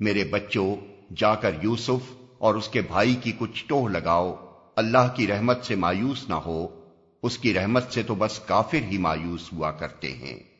میرے بچوں، جا کر یوسف اور اس کے بھائی کی کچھ ٹوہ لگاؤ۔ اللہ کی رحمت سے مایوس نہ ہو۔ اس کی رحمت سے تو بس کافر ہی مایوس ہوا کرتے ہیں۔